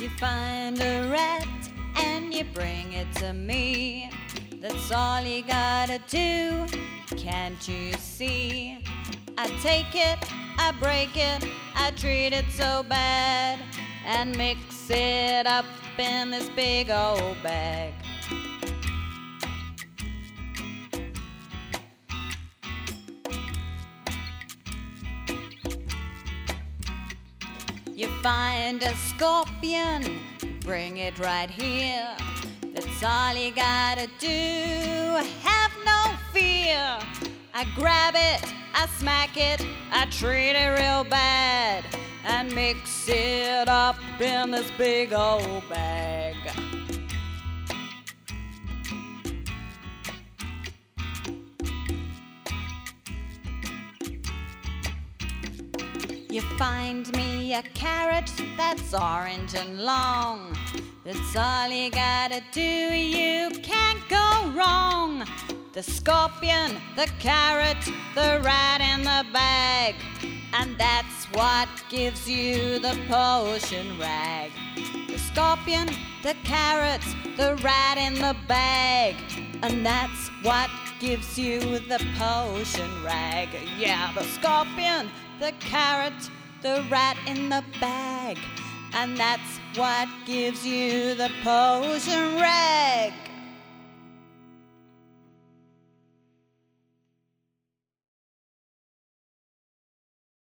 You find a rat and you bring it to me. That's all you gotta do. Can't you see? I take it, I break it, I treat it so bad, and mix it up in this big old bag. You find a scorpion, bring it right here. That's all you gotta do. Have no fear. I grab it, I smack it, I treat it real bad, and mix it up in this big old bag. You find me a carrot that's orange and long. That's all you gotta do, you can't go wrong. The scorpion, the carrot, the rat and the bag. And that's what gives you the potion rag. The scorpion, the carrot, the rat in the bag. And that's what gives you the potion rag. Yeah, the scorpion, the carrot, the rat in the bag. And that's what gives you the potion rag.